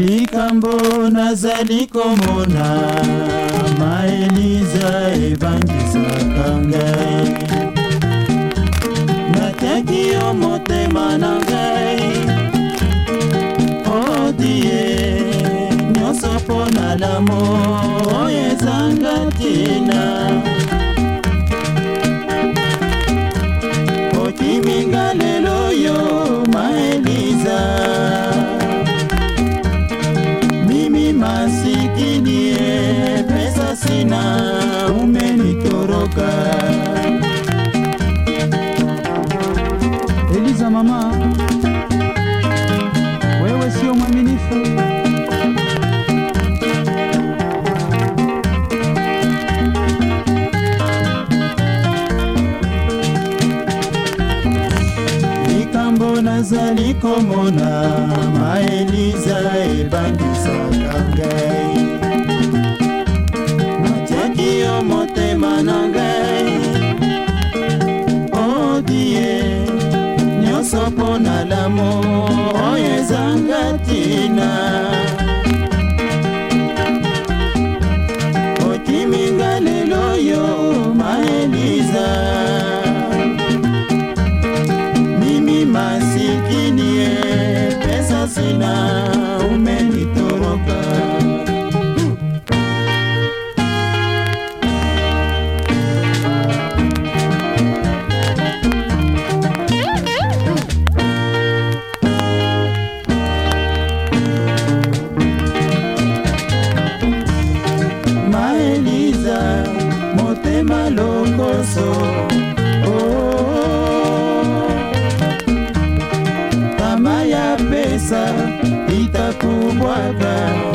likambo nazali komona maeliza ebangisaka ngai natiaki yo motema na ngai odie oh nyonso mpo na lamo sana umenitoroka Eliza mama wewe sio mwaminifu likambo nazali komona maeliza ebandisaka ngai yo motema na ngai odie oh nyonso mpo na lamo oyo oh, ezanga tina nyonso oh, oh, oh. mama yapesa itakubwaka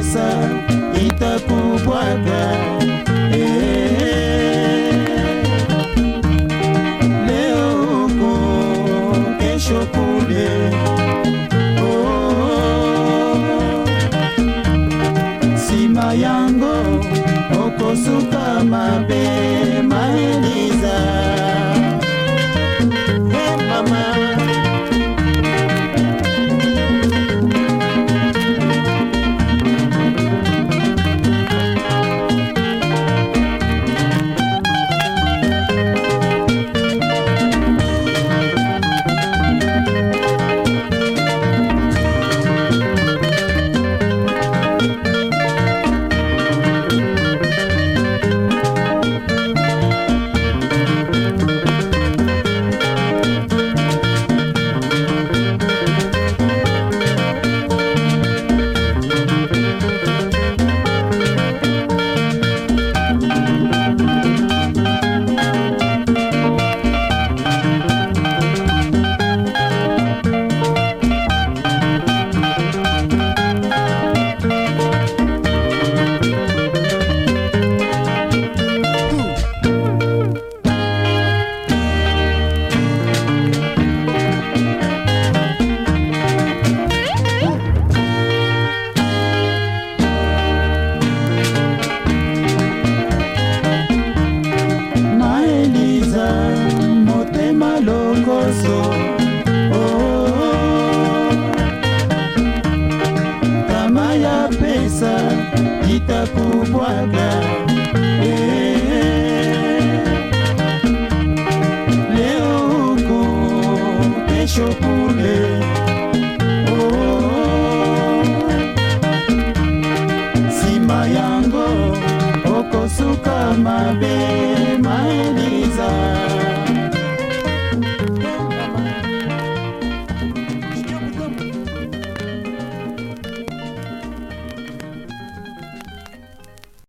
pesa itakubwaga eh, leo huko kesho kule oh, sima yango okosuka mabe maeliza My baby.